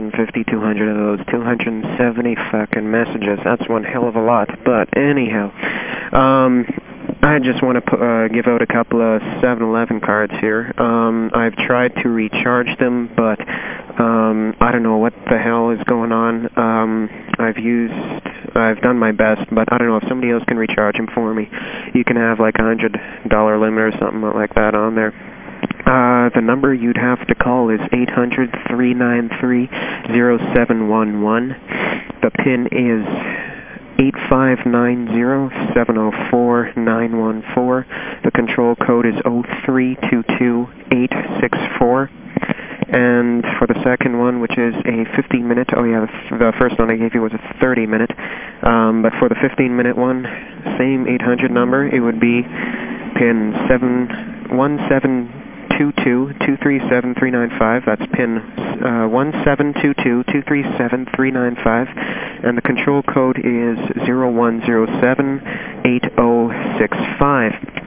went through about 150, 200 of those, 270 fucking messages. That's one hell of a lot. But anyhow, um, I just want to uh, give out a couple of 7-Eleven cards here. Um, I've tried to recharge them, but um, I don't know what the hell is going on. Um, I've used, I've done my best, but I don't know if somebody else can recharge them for me. You can have like a $100 limit or something like that on there. Uh, the number you'd have to call is 800-393-0711. The PIN is 8590704-914. The control code is 0322864. And for the second one, which is a 15-minute, oh yeah, the first one I gave you was a 30-minute. Um, but for the 15-minute one, same 800 number, it would be PIN 717 172237395. That's pin uh, 172237395. And the control code is 01078065.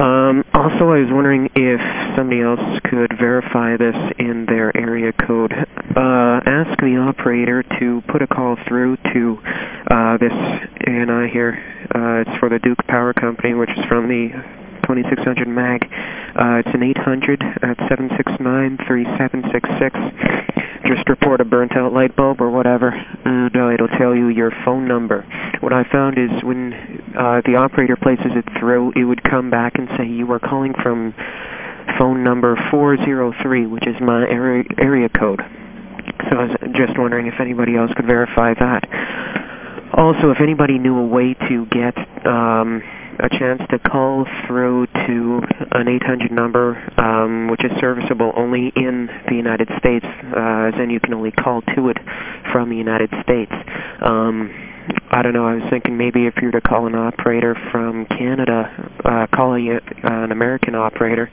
Um, also, I was wondering if somebody else could verify this in their area code. Uh, ask the operator to put a call through to uh, this ANI here. Uh, it's for the Duke Power Company, which is from the 2600 MAG. Uh, it's an 800 at 769-3766. Just report a burnt out light bulb or whatever, and uh, it'll tell you your phone number. What I found is when uh, the operator places it through, it would come back and say you are calling from phone number 403, which is my area, area code. So I was just wondering if anybody else could verify that. Also, if anybody knew a way to get um, a chance to call through to an 800 number, um, which is serviceable only in the United States, uh, as you can only call to it from the United States. Um, I don't know, I was thinking maybe if you were to call an operator from Canada, uh, call a, an American operator,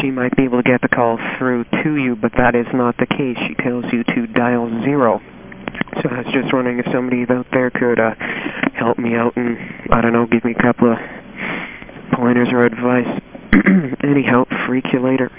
she might be able to get the call through to you, but that is not the case. She tells you to dial zero. So I was just wondering if somebody out there could uh, help me out and, I don't know, give me a couple of pointers or advice. Anyhow, freak you later.